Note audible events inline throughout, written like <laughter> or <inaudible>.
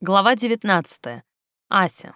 Глава 19. Ася.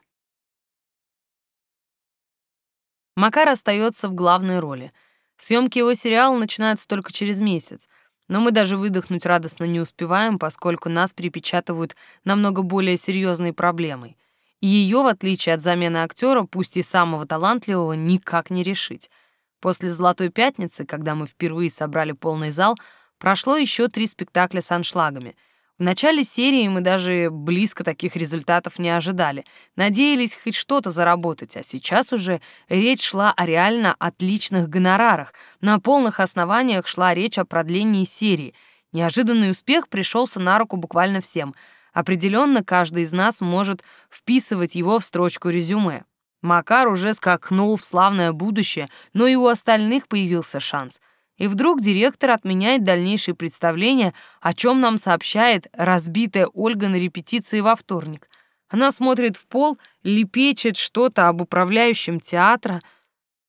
Макар остается в главной роли. Съемки его сериала начинаются только через месяц, но мы даже выдохнуть радостно не успеваем, поскольку нас припечатывают намного более серьезной проблемой. И ее, в отличие от замены актера, пусть и самого талантливого, никак не решить. После «Золотой пятницы», когда мы впервые собрали полный зал, прошло еще три спектакля с аншлагами — в начале серии мы даже близко таких результатов не ожидали. Надеялись хоть что-то заработать, а сейчас уже речь шла о реально отличных гонорарах. На полных основаниях шла речь о продлении серии. Неожиданный успех пришелся на руку буквально всем. Определенно каждый из нас может вписывать его в строчку резюме. Макар уже скакнул в славное будущее, но и у остальных появился шанс — и вдруг директор отменяет дальнейшие представления, о чем нам сообщает разбитая Ольга на репетиции во вторник. Она смотрит в пол, лепечет что-то об управляющем театра.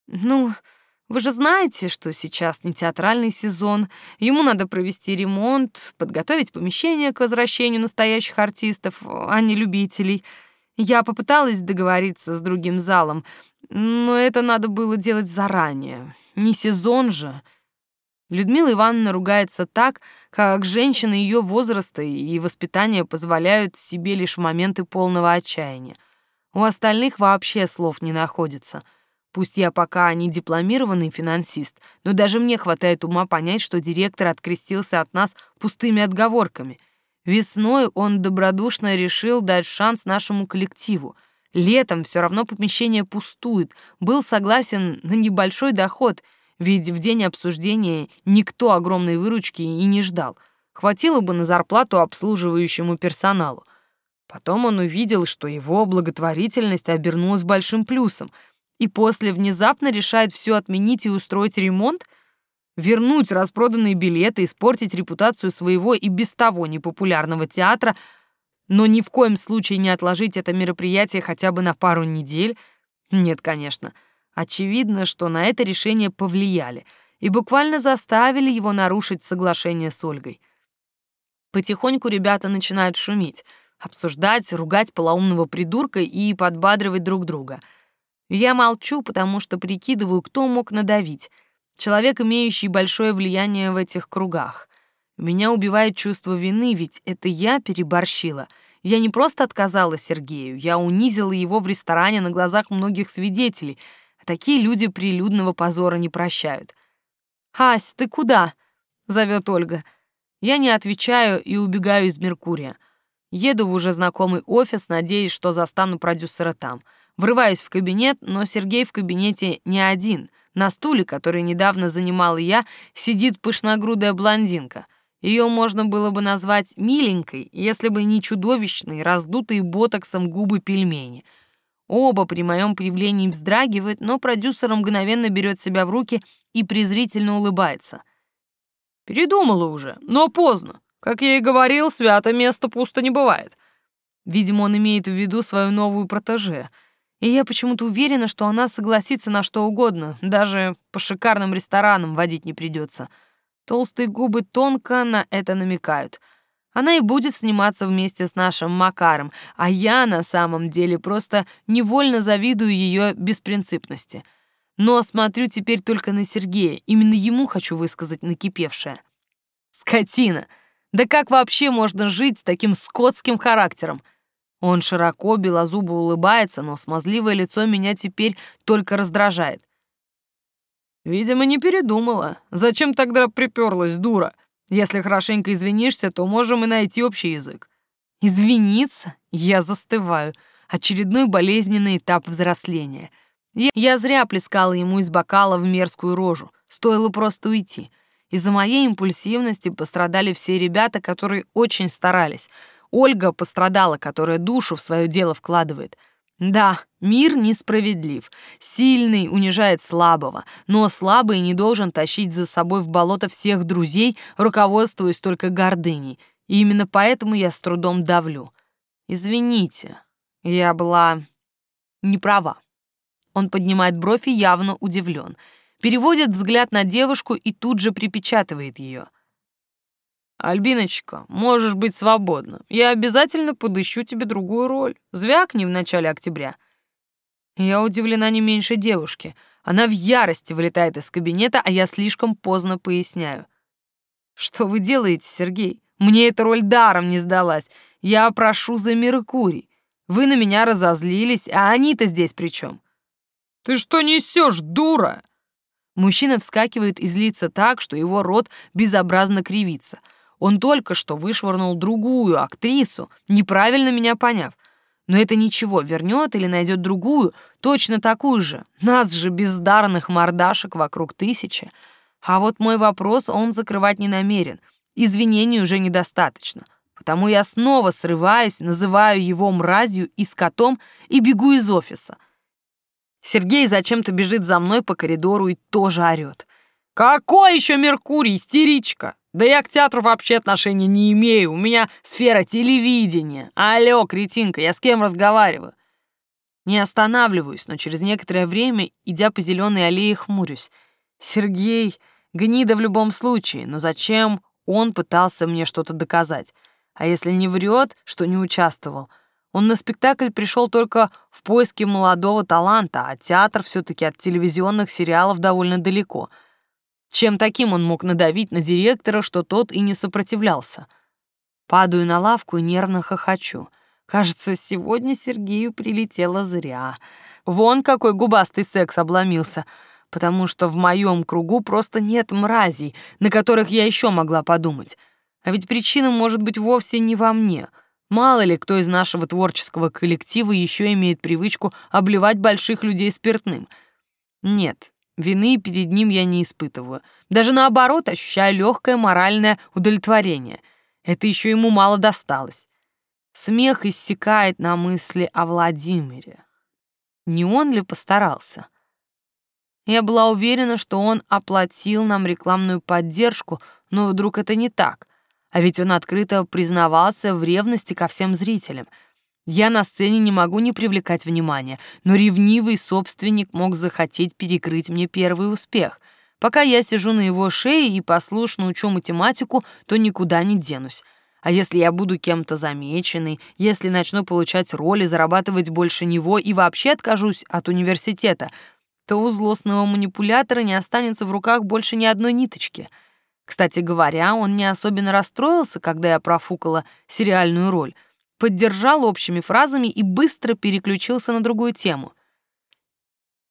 Ну, вы же знаете, что сейчас не театральный сезон. Ему надо провести ремонт, подготовить помещение к возвращению настоящих артистов, а не любителей. Я попыталась договориться с другим залом, но это надо было делать заранее. Не сезон же. Людмила Ивановна ругается так, как женщины ее возраста и воспитания позволяют себе лишь в моменты полного отчаяния. У остальных вообще слов не находится. Пусть я пока не дипломированный финансист, но даже мне хватает ума понять, что директор открестился от нас пустыми отговорками. Весной он добродушно решил дать шанс нашему коллективу. Летом все равно помещение пустует, был согласен на небольшой доход — ведь в день обсуждения никто огромной выручки и не ждал. Хватило бы на зарплату обслуживающему персоналу. Потом он увидел, что его благотворительность обернулась большим плюсом, и после внезапно решает все отменить и устроить ремонт, вернуть распроданные билеты, испортить репутацию своего и без того непопулярного театра, но ни в коем случае не отложить это мероприятие хотя бы на пару недель. Нет, конечно. Очевидно, что на это решение повлияли и буквально заставили его нарушить соглашение с Ольгой. Потихоньку ребята начинают шуметь, обсуждать, ругать полоумного придурка и подбадривать друг друга. Я молчу, потому что прикидываю, кто мог надавить. Человек, имеющий большое влияние в этих кругах. Меня убивает чувство вины, ведь это я переборщила. Я не просто отказала Сергею, я унизила его в ресторане на глазах многих свидетелей — такие люди прилюдного позора не прощают. «Ась, ты куда?» — зовет Ольга. Я не отвечаю и убегаю из Меркурия. Еду в уже знакомый офис, надеясь, что застану продюсера там. Врываюсь в кабинет, но Сергей в кабинете не один. На стуле, который недавно занимала я, сидит пышногрудая блондинка. Ее можно было бы назвать миленькой, если бы не чудовищные, раздутые ботоксом губы пельмени — Оба при моем появлении вздрагивают, но продюсер мгновенно берет себя в руки и презрительно улыбается. «Передумала уже, но поздно. Как я и говорил, свято место пусто не бывает». Видимо, он имеет в виду свою новую протеже. И я почему-то уверена, что она согласится на что угодно, даже по шикарным ресторанам водить не придется. Толстые губы тонко на это намекают — она и будет сниматься вместе с нашим Макаром, а я на самом деле просто невольно завидую ее беспринципности. Но смотрю теперь только на Сергея, именно ему хочу высказать накипевшее. Скотина! Да как вообще можно жить с таким скотским характером? Он широко, белозубо улыбается, но смазливое лицо меня теперь только раздражает. Видимо, не передумала. Зачем тогда приперлась, дура? Если хорошенько извинишься, то можем и найти общий язык. Извиниться? Я застываю. Очередной болезненный этап взросления. Я, я зря плескала ему из бокала в мерзкую рожу. Стоило просто уйти. Из-за моей импульсивности пострадали все ребята, которые очень старались. Ольга пострадала, которая душу в свое дело вкладывает — да, мир несправедлив. Сильный унижает слабого, но слабый не должен тащить за собой в болото всех друзей, руководствуясь только гордыней. И именно поэтому я с трудом давлю. Извините, я была не права. Он поднимает бровь и явно удивлен. Переводит взгляд на девушку и тут же припечатывает ее. Альбиночка, можешь быть свободна. Я обязательно подыщу тебе другую роль. Звякни в начале октября. Я удивлена не меньше девушки. Она в ярости вылетает из кабинета, а я слишком поздно поясняю. Что вы делаете, Сергей? Мне эта роль даром не сдалась. Я прошу за Меркурий. Вы на меня разозлились, а они-то здесь при чем? Ты что несешь, дура? Мужчина вскакивает и злится так, что его рот безобразно кривится — он только что вышвырнул другую актрису, неправильно меня поняв. Но это ничего, вернет или найдет другую, точно такую же. Нас же бездарных мордашек вокруг тысячи. А вот мой вопрос он закрывать не намерен. Извинений уже недостаточно. Потому я снова срываюсь, называю его мразью и скотом и бегу из офиса. Сергей зачем-то бежит за мной по коридору и тоже орёт. «Какой еще Меркурий, истеричка? Да я к театру вообще отношения не имею. У меня сфера телевидения. Алло, кретинка, я с кем разговариваю? Не останавливаюсь, но через некоторое время, идя по зеленой аллее, хмурюсь. Сергей — гнида в любом случае, но зачем он пытался мне что-то доказать? А если не врет, что не участвовал? Он на спектакль пришел только в поиске молодого таланта, а театр все таки от телевизионных сериалов довольно далеко — чем таким он мог надавить на директора, что тот и не сопротивлялся? Падаю на лавку и нервно хохочу. Кажется, сегодня Сергею прилетело зря. Вон какой губастый секс обломился, потому что в моем кругу просто нет мразей, на которых я еще могла подумать. А ведь причина может быть вовсе не во мне. Мало ли кто из нашего творческого коллектива еще имеет привычку обливать больших людей спиртным. Нет, Вины перед ним я не испытываю. Даже наоборот, ощущаю легкое моральное удовлетворение. Это еще ему мало досталось. Смех иссякает на мысли о Владимире. Не он ли постарался? Я была уверена, что он оплатил нам рекламную поддержку, но вдруг это не так. А ведь он открыто признавался в ревности ко всем зрителям — я на сцене не могу не привлекать внимания, но ревнивый собственник мог захотеть перекрыть мне первый успех. Пока я сижу на его шее и послушно учу математику, то никуда не денусь. А если я буду кем-то замеченный, если начну получать роли, зарабатывать больше него и вообще откажусь от университета, то у злостного манипулятора не останется в руках больше ни одной ниточки. Кстати говоря, он не особенно расстроился, когда я профукала сериальную роль — поддержал общими фразами и быстро переключился на другую тему.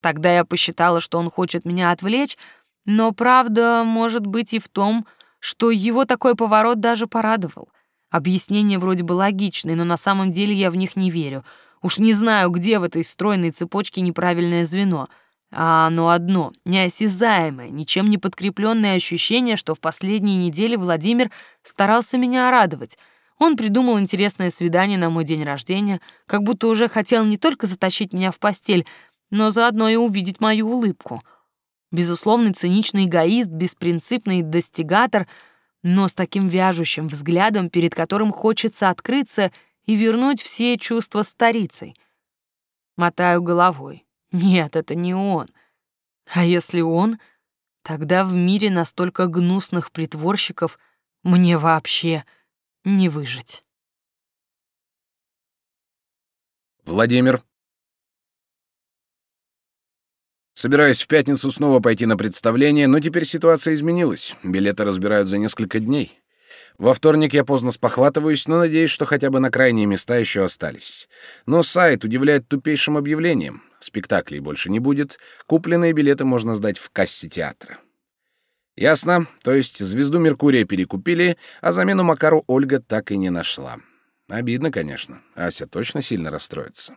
Тогда я посчитала, что он хочет меня отвлечь, но правда может быть и в том, что его такой поворот даже порадовал. Объяснения вроде бы логичные, но на самом деле я в них не верю. Уж не знаю, где в этой стройной цепочке неправильное звено. А оно одно, неосязаемое, ничем не подкрепленное ощущение, что в последние недели Владимир старался меня радовать — он придумал интересное свидание на мой день рождения, как будто уже хотел не только затащить меня в постель, но заодно и увидеть мою улыбку. Безусловный циничный эгоист, беспринципный достигатор, но с таким вяжущим взглядом, перед которым хочется открыться и вернуть все чувства старицей. Мотаю головой. Нет, это не он. А если он, тогда в мире настолько гнусных притворщиков мне вообще не выжить. Владимир. Собираюсь в пятницу снова пойти на представление, но теперь ситуация изменилась. Билеты разбирают за несколько дней. Во вторник я поздно спохватываюсь, но надеюсь, что хотя бы на крайние места еще остались. Но сайт удивляет тупейшим объявлением. Спектаклей больше не будет, купленные билеты можно сдать в кассе театра. Ясно. То есть звезду Меркурия перекупили, а замену Макару Ольга так и не нашла. Обидно, конечно. Ася точно сильно расстроится.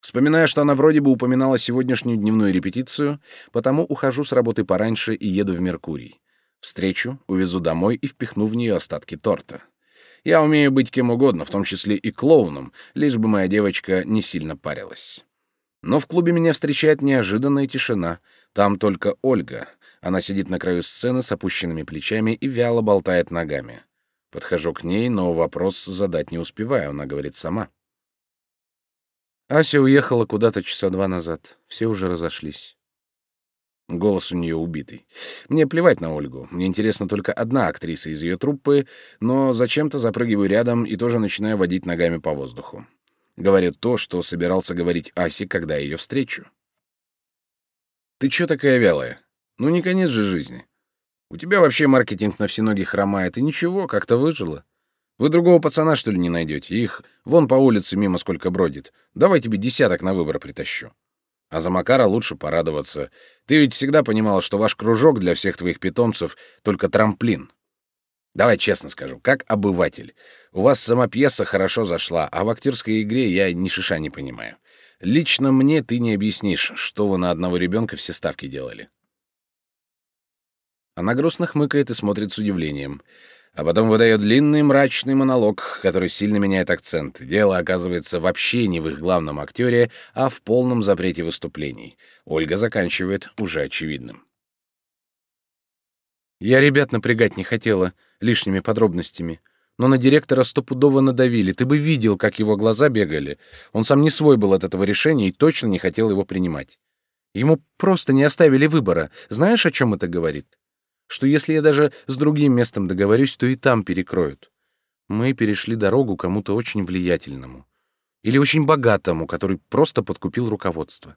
Вспоминая, что она вроде бы упоминала сегодняшнюю дневную репетицию, потому ухожу с работы пораньше и еду в Меркурий. Встречу, увезу домой и впихну в нее остатки торта. Я умею быть кем угодно, в том числе и клоуном, лишь бы моя девочка не сильно парилась. Но в клубе меня встречает неожиданная тишина. Там только Ольга — она сидит на краю сцены с опущенными плечами и вяло болтает ногами. Подхожу к ней, но вопрос задать не успеваю, она говорит сама. Ася уехала куда-то часа два назад. Все уже разошлись. Голос у нее убитый. Мне плевать на Ольгу. Мне интересна только одна актриса из ее труппы, но зачем-то запрыгиваю рядом и тоже начинаю водить ногами по воздуху. Говорю то, что собирался говорить Асе, когда ее встречу. «Ты чё такая вялая? Ну, не конец же жизни. У тебя вообще маркетинг на все ноги хромает, и ничего, как-то выжила. Вы другого пацана, что ли, не найдете? Их вон по улице мимо сколько бродит. Давай тебе десяток на выбор притащу. А за Макара лучше порадоваться. Ты ведь всегда понимала, что ваш кружок для всех твоих питомцев — только трамплин. Давай честно скажу, как обыватель. У вас сама пьеса хорошо зашла, а в актерской игре я ни шиша не понимаю. Лично мне ты не объяснишь, что вы на одного ребенка все ставки делали. Она грустно хмыкает и смотрит с удивлением. А потом выдает длинный мрачный монолог, который сильно меняет акцент. Дело оказывается вообще не в их главном актере, а в полном запрете выступлений. Ольга заканчивает уже очевидным. Я ребят напрягать не хотела лишними подробностями. Но на директора стопудово надавили. Ты бы видел, как его глаза бегали. Он сам не свой был от этого решения и точно не хотел его принимать. Ему просто не оставили выбора. Знаешь, о чем это говорит? Что если я даже с другим местом договорюсь, то и там перекроют. Мы перешли дорогу кому-то очень влиятельному. Или очень богатому, который просто подкупил руководство.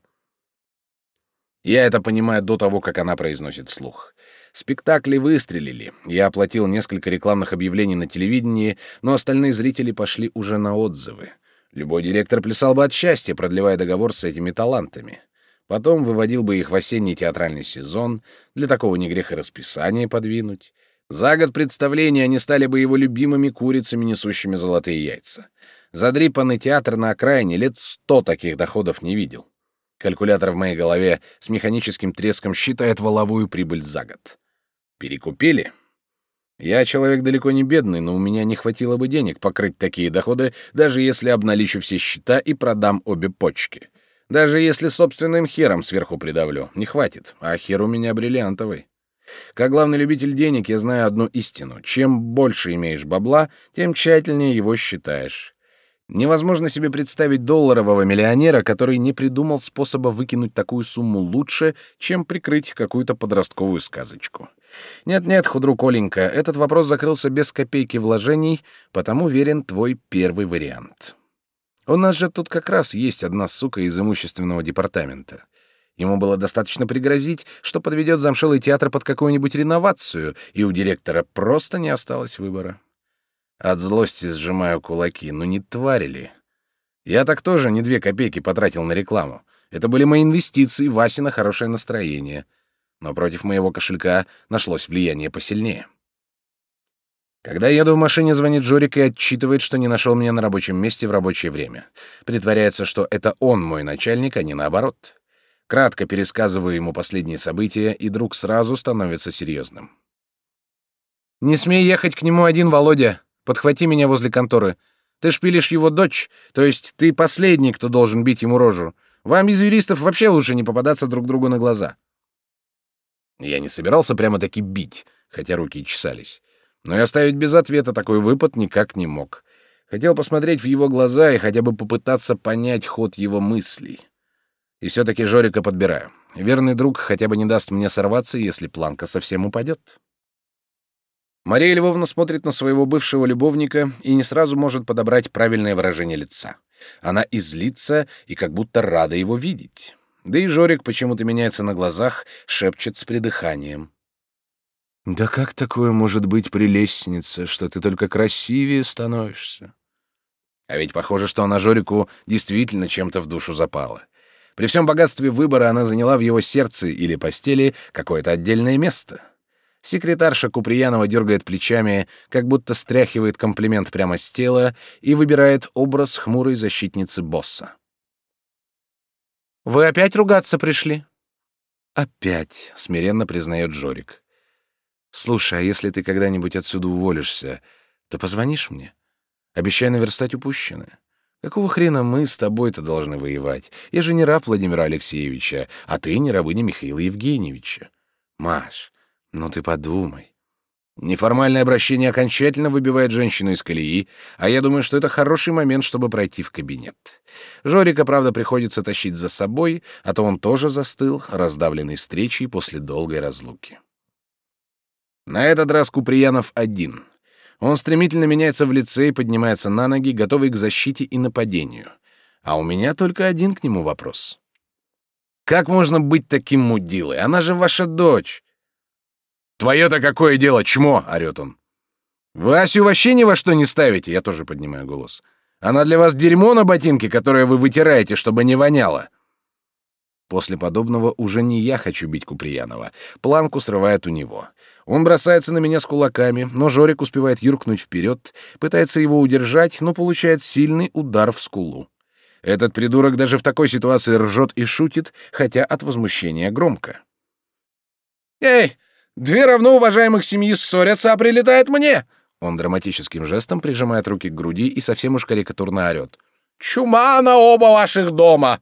Я это понимаю до того, как она произносит вслух. Спектакли выстрелили. Я оплатил несколько рекламных объявлений на телевидении, но остальные зрители пошли уже на отзывы. Любой директор плясал бы от счастья, продлевая договор с этими талантами. Потом выводил бы их в осенний театральный сезон, для такого не греха расписание подвинуть. За год представления они стали бы его любимыми курицами, несущими золотые яйца. Задрипанный театр на окраине лет сто таких доходов не видел. Калькулятор в моей голове с механическим треском считает воловую прибыль за год. Перекупили? Я человек далеко не бедный, но у меня не хватило бы денег покрыть такие доходы, даже если обналичу все счета и продам обе почки. Даже если собственным хером сверху придавлю. Не хватит, а хер у меня бриллиантовый. Как главный любитель денег я знаю одну истину. Чем больше имеешь бабла, тем тщательнее его считаешь. Невозможно себе представить долларового миллионера, который не придумал способа выкинуть такую сумму лучше, чем прикрыть какую-то подростковую сказочку. Нет-нет, худрук Оленька, этот вопрос закрылся без копейки вложений, потому верен твой первый вариант. У нас же тут как раз есть одна сука из имущественного департамента. Ему было достаточно пригрозить, что подведет замшелый театр под какую-нибудь реновацию, и у директора просто не осталось выбора. От злости сжимаю кулаки. Ну не твари ли? Я так тоже не две копейки потратил на рекламу. Это были мои инвестиции, Васи на хорошее настроение. Но против моего кошелька нашлось влияние посильнее. Когда еду в машине, звонит Жорик и отчитывает, что не нашел меня на рабочем месте в рабочее время. Притворяется, что это он мой начальник, а не наоборот. Кратко пересказываю ему последние события, и друг сразу становится серьезным. «Не смей ехать к нему один, Володя. Подхвати меня возле конторы. Ты шпилишь его дочь, то есть ты последний, кто должен бить ему рожу. Вам из юристов вообще лучше не попадаться друг другу на глаза. Я не собирался прямо-таки бить, хотя руки чесались. Но и оставить без ответа такой выпад никак не мог. Хотел посмотреть в его глаза и хотя бы попытаться понять ход его мыслей. И все-таки Жорика подбираю. Верный друг хотя бы не даст мне сорваться, если планка совсем упадет. Мария Львовна смотрит на своего бывшего любовника и не сразу может подобрать правильное выражение лица. Она излится и как будто рада его видеть. Да и Жорик почему-то меняется на глазах, шепчет с придыханием. «Да как такое может быть прелестница, что ты только красивее становишься?» А ведь похоже, что она Жорику действительно чем-то в душу запала. При всем богатстве выбора она заняла в его сердце или постели какое-то отдельное место — Секретарша Куприянова дергает плечами, как будто стряхивает комплимент прямо с тела и выбирает образ хмурой защитницы босса. «Вы опять ругаться пришли?» «Опять», — смиренно признает Жорик. «Слушай, а если ты когда-нибудь отсюда уволишься, то позвонишь мне? Обещай наверстать упущенное. Какого хрена мы с тобой-то должны воевать? Я же не раб Владимира Алексеевича, а ты не рабыня Михаила Евгеньевича. Маш, ну ты подумай. Неформальное обращение окончательно выбивает женщину из колеи, а я думаю, что это хороший момент, чтобы пройти в кабинет. Жорика, правда, приходится тащить за собой, а то он тоже застыл, раздавленный встречей после долгой разлуки. На этот раз Куприянов один. Он стремительно меняется в лице и поднимается на ноги, готовый к защите и нападению. А у меня только один к нему вопрос. «Как можно быть таким мудилой? Она же ваша дочь!» «Твое-то какое дело, чмо!» — орёт он. «Васю вообще ни во что не ставите!» — я тоже поднимаю голос. «Она для вас дерьмо на ботинке, которое вы вытираете, чтобы не воняло!» После подобного уже не я хочу бить Куприянова. Планку срывает у него. Он бросается на меня с кулаками, но Жорик успевает юркнуть вперед, пытается его удержать, но получает сильный удар в скулу. Этот придурок даже в такой ситуации ржет и шутит, хотя от возмущения громко. «Эй, Две равно уважаемых семьи ссорятся, а прилетает мне!» Он драматическим жестом прижимает руки к груди и совсем уж карикатурно орет. «Чума на оба ваших дома!»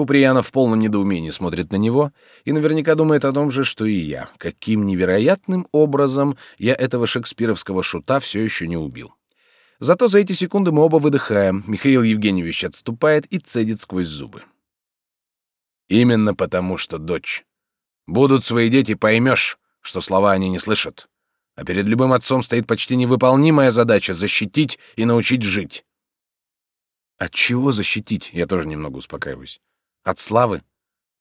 Куприянов в полном недоумении смотрит на него и наверняка думает о том же, что и я. Каким невероятным образом я этого шекспировского шута все еще не убил. Зато за эти секунды мы оба выдыхаем. Михаил Евгеньевич отступает и цедит сквозь зубы. Именно потому, что дочь Будут свои дети, поймешь, что слова они не слышат. А перед любым отцом стоит почти невыполнимая задача — защитить и научить жить. От чего защитить? Я тоже немного успокаиваюсь. От славы?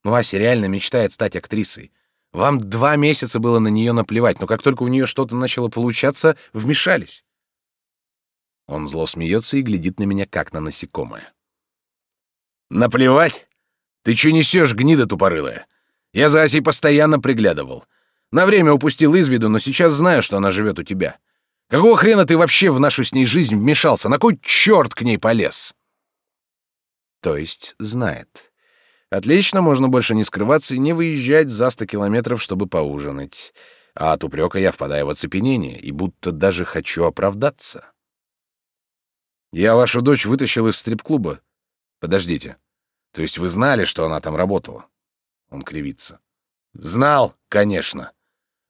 Ну, Ася реально мечтает стать актрисой. Вам два месяца было на нее наплевать, но как только у нее что-то начало получаться, вмешались. Он зло смеется и глядит на меня, как на насекомое. «Наплевать? Ты че несешь, гнида тупорылая? Я за Асей постоянно приглядывал. На время упустил из виду, но сейчас знаю, что она живет у тебя. Какого хрена ты вообще в нашу с ней жизнь вмешался? На кой черт к ней полез?» То есть знает. Отлично, можно больше не скрываться и не выезжать за сто километров, чтобы поужинать. А от упрека я впадаю в оцепенение и будто даже хочу оправдаться. Я вашу дочь вытащил из стрип-клуба. Подождите. То есть вы знали, что она там работала? Он кривится. Знал, конечно.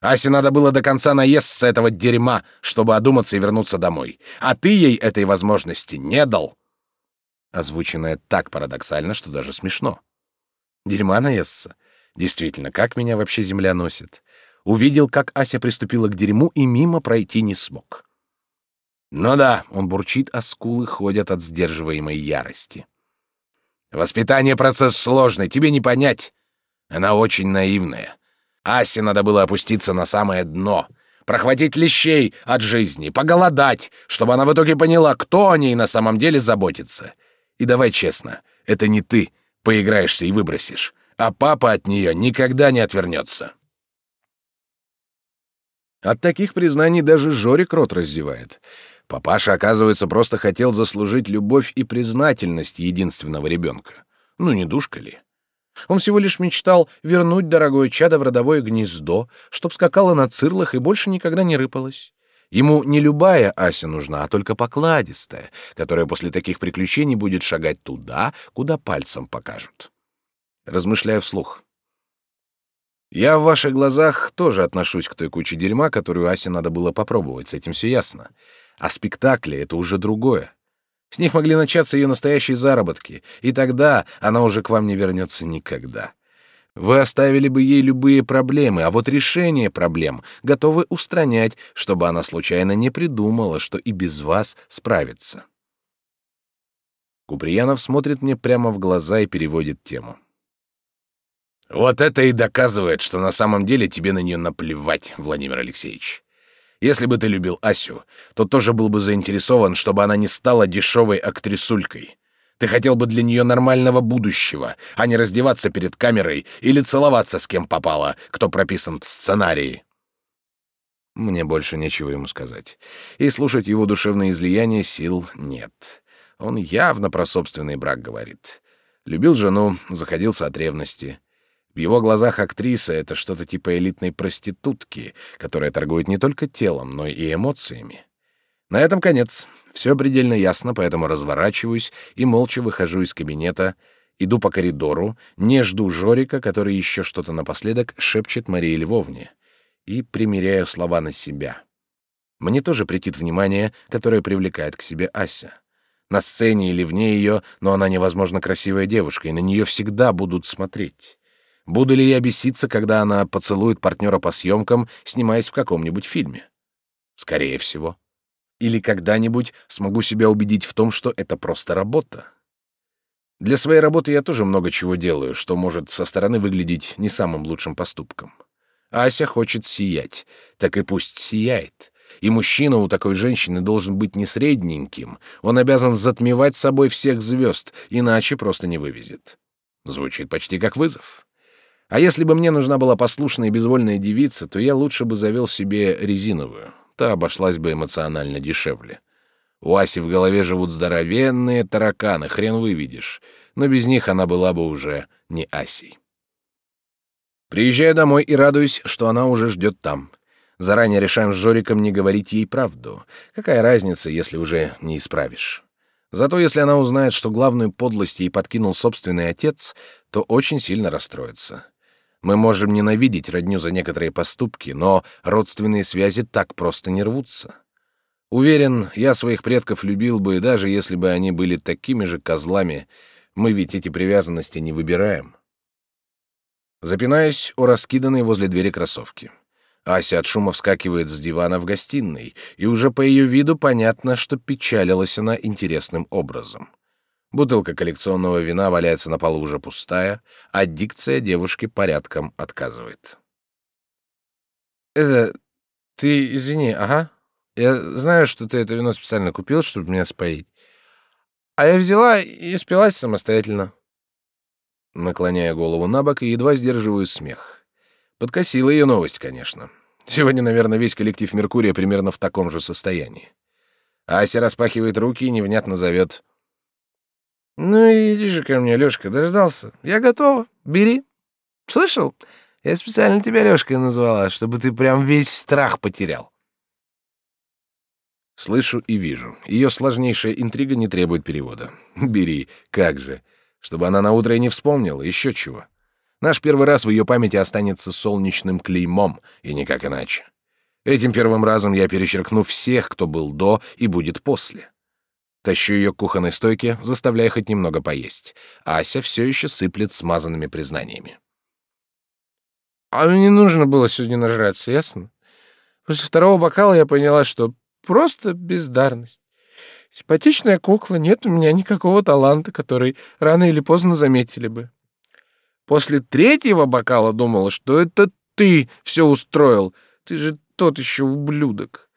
Асе надо было до конца наесться этого дерьма, чтобы одуматься и вернуться домой. А ты ей этой возможности не дал. Озвученное так парадоксально, что даже смешно. Дерьма наесться. Действительно, как меня вообще земля носит? Увидел, как Ася приступила к дерьму и мимо пройти не смог. Ну да, он бурчит, а скулы ходят от сдерживаемой ярости. Воспитание процесс сложный, тебе не понять. Она очень наивная. Асе надо было опуститься на самое дно, прохватить лещей от жизни, поголодать, чтобы она в итоге поняла, кто о ней на самом деле заботится. И давай честно, это не ты поиграешься и выбросишь, а папа от нее никогда не отвернется. От таких признаний даже Жорик рот раздевает. Папаша, оказывается, просто хотел заслужить любовь и признательность единственного ребенка. Ну, не душка ли? Он всего лишь мечтал вернуть дорогое чадо в родовое гнездо, чтоб скакало на цирлах и больше никогда не рыпалось. Ему не любая Ася нужна, а только покладистая, которая после таких приключений будет шагать туда, куда пальцем покажут. Размышляя вслух. Я в ваших глазах тоже отношусь к той куче дерьма, которую Асе надо было попробовать, с этим все ясно. А спектакли — это уже другое. С них могли начаться ее настоящие заработки, и тогда она уже к вам не вернется никогда. Вы оставили бы ей любые проблемы, а вот решение проблем готовы устранять, чтобы она случайно не придумала, что и без вас справится. Куприянов смотрит мне прямо в глаза и переводит тему. Вот это и доказывает, что на самом деле тебе на нее наплевать, Владимир Алексеевич. Если бы ты любил Асю, то тоже был бы заинтересован, чтобы она не стала дешевой актрисулькой. Ты хотел бы для нее нормального будущего, а не раздеваться перед камерой или целоваться с кем попало, кто прописан в сценарии. Мне больше нечего ему сказать. И слушать его душевные излияния сил нет. Он явно про собственный брак говорит. Любил жену, заходился от ревности. В его глазах актриса — это что-то типа элитной проститутки, которая торгует не только телом, но и эмоциями. На этом конец. Все предельно ясно, поэтому разворачиваюсь и молча выхожу из кабинета, иду по коридору, не жду Жорика, который еще что-то напоследок шепчет Марии Львовне, и примеряю слова на себя. Мне тоже претит внимание, которое привлекает к себе Ася. На сцене или вне ее, но она невозможно красивая девушка, и на нее всегда будут смотреть. Буду ли я беситься, когда она поцелует партнера по съемкам, снимаясь в каком-нибудь фильме? Скорее всего. Или когда-нибудь смогу себя убедить в том, что это просто работа. Для своей работы я тоже много чего делаю, что может со стороны выглядеть не самым лучшим поступком. Ася хочет сиять, так и пусть сияет. И мужчина у такой женщины должен быть не средненьким, он обязан затмевать собой всех звезд, иначе просто не вывезет. Звучит почти как вызов. А если бы мне нужна была послушная и безвольная девица, то я лучше бы завел себе резиновую. Та обошлась бы эмоционально дешевле. У Аси в голове живут здоровенные тараканы, хрен выведешь. Но без них она была бы уже не Асей. Приезжаю домой и радуюсь, что она уже ждет там. Заранее решаем с Жориком не говорить ей правду. Какая разница, если уже не исправишь? Зато если она узнает, что главную подлость ей подкинул собственный отец, то очень сильно расстроится. Мы можем ненавидеть родню за некоторые поступки, но родственные связи так просто не рвутся. Уверен, я своих предков любил бы, даже если бы они были такими же козлами. Мы ведь эти привязанности не выбираем. Запинаюсь о раскиданной возле двери кроссовки. Ася от шума вскакивает с дивана в гостиной, и уже по ее виду понятно, что печалилась она интересным образом. Бутылка коллекционного вина валяется на полу уже пустая, а дикция девушки порядком отказывает. «Это... ты извини, ага. Я знаю, что ты это вино специально купил, чтобы меня споить. А я взяла и спилась самостоятельно». Наклоняя голову на бок и едва сдерживаю смех. Подкосила ее новость, конечно. Сегодня, наверное, весь коллектив Меркурия примерно в таком же состоянии. Ася распахивает руки и невнятно зовет. «Ну иди же ко мне, Лёшка, дождался. Я готова. Бери. Слышал? Я специально тебя Лёшкой назвала, чтобы ты прям весь страх потерял». Слышу и вижу. Ее сложнейшая интрига не требует перевода. <laughs> Бери, как же. Чтобы она на утро и не вспомнила, еще чего. Наш первый раз в ее памяти останется солнечным клеймом, и никак иначе. Этим первым разом я перечеркну всех, кто был до и будет после. Тащу ее к кухонной стойке, заставляя хоть немного поесть. Ася все еще сыплет смазанными признаниями. А мне нужно было сегодня нажраться, ясно? После второго бокала я поняла, что просто бездарность. Симпатичная кукла, нет у меня никакого таланта, который рано или поздно заметили бы. После третьего бокала думала, что это ты все устроил. Ты же тот еще ублюдок.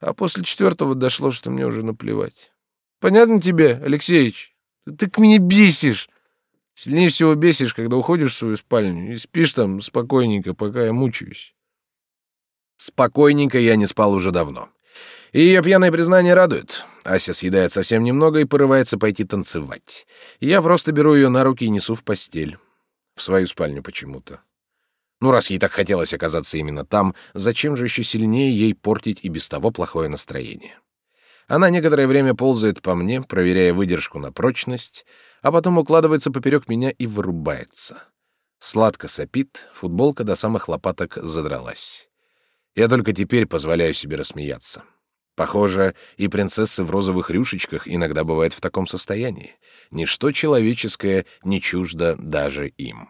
А после четвертого дошло, что мне уже наплевать. Понятно тебе, Алексеевич? Ты к мне бесишь. Сильнее всего бесишь, когда уходишь в свою спальню и спишь там спокойненько, пока я мучаюсь. Спокойненько я не спал уже давно. И ее пьяное признание радует. Ася съедает совсем немного и порывается пойти танцевать. Я просто беру ее на руки и несу в постель в свою спальню почему-то. Ну, раз ей так хотелось оказаться именно там, зачем же еще сильнее ей портить и без того плохое настроение? Она некоторое время ползает по мне, проверяя выдержку на прочность, а потом укладывается поперек меня и вырубается. Сладко сопит, футболка до самых лопаток задралась. Я только теперь позволяю себе рассмеяться. Похоже, и принцессы в розовых рюшечках иногда бывают в таком состоянии. Ничто человеческое не чуждо даже им.